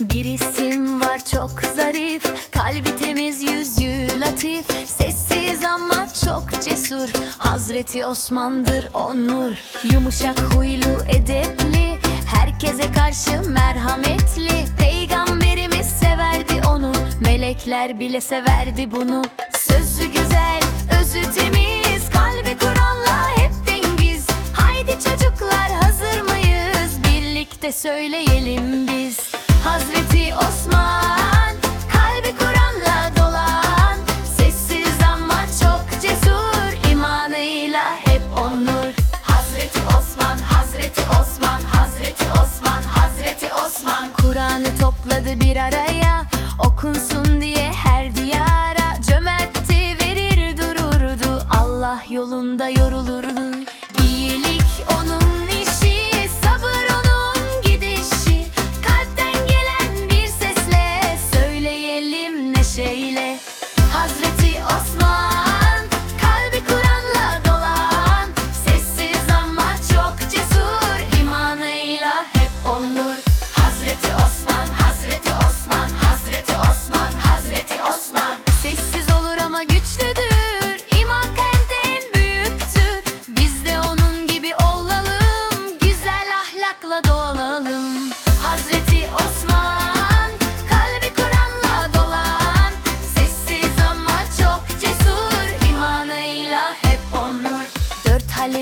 Bir isim var çok zarif. Kalbi temiz yüzü latif. Sessiz ama çok cesur. Hazreti Osman'dır onur. Yumuşak huylu edepli. Herkese karşı merhametli. Peygamberimiz severdi onu. Melekler bile severdi bunu Birlikte söyleyelim biz. Hazreti Osman Kalbi Kur'an'la dolan. Sessiz ama çok cesur imanıyla hep onur. Hazreti Osman, Hazreti Osman, Hazreti Osman, Hazreti Osman. Kur'an'ı topladı bir araya Okunsun diye her diyara. Cömertti verir dururdu. Allah yolunda yorulurdu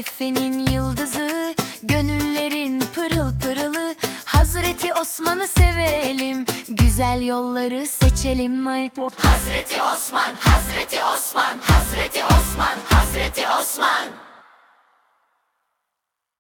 Halifenin yıldızı Gönüllerin pırıl pırılı. Hazreti Osman'ı sevelim Güzel yolları seçelim. Hazreti Osman, Hazreti Osman, Hazreti Osman, Hazreti